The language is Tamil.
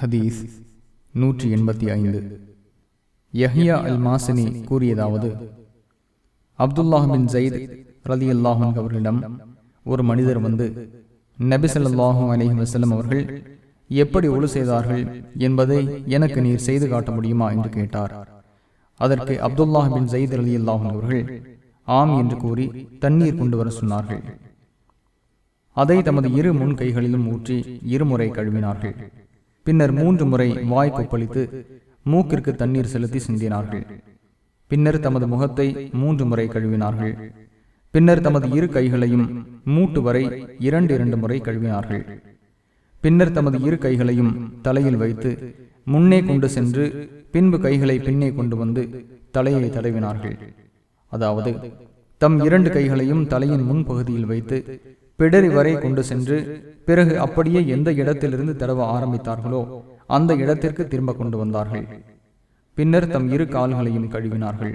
ஹதீஸ் நூற்றி எண்பத்தி ஐந்து. யஹியா அல் மாசினி கூறியதாவது அப்துல்லாஹ் பின் ஜயித் ரதி அல்லாஹன் அவர்களிடம் ஒரு மனிதர் வந்து நபிசல்லாஹும் அலஹி வசலம் அவர்கள் எப்படி ஒழு செய்தார்கள் என்பதை எனக்கு நீர் செய்து காட்ட முடியுமா என்று கேட்டார். அதற்கு அப்துல்லாஹ் பின் ஜயித் அலி அல்லாஹன் அவர்கள் ஆம் என்று கூறி தண்ணீர் கொண்டு வர சொன்னார்கள். அதை தமது இரு முன் கைகளிலும் ஊற்றி இருமுறை கழுவினார்கள். பின்னர் மூன்று முறை வாய் கொப்பளித்து மூக்கிற்கு தண்ணீர் செலுத்தி சிந்தினார்கள். பின்னர் தமது முகத்தை மூன்று முறை கழுவினார்கள். பின்னர் தமது இரு கைகளையும் மூட்டு வரை இரண்டு இரண்டு முறை கழுவினார்கள். பின்னர் தமது இரு கைகளையும் தலையில் வைத்து முன்னே கொண்டு சென்று பின்பு கைகளை பின்னே கொண்டு வந்து தலையை தடவினார்கள். அதாவது தம் இரண்டு கைகளையும் தலையின் முன்பகுதியில் வைத்து பிடரி வரை கொண்டு சென்று பிறகு அப்படியே எந்த இடத்திலிருந்து தடவ ஆரம்பித்தார்களோ அந்த இடத்திற்கு திரும்ப கொண்டு வந்தார்கள். பின்னர் தம் இரு கால்களையும் கழுவினார்கள்.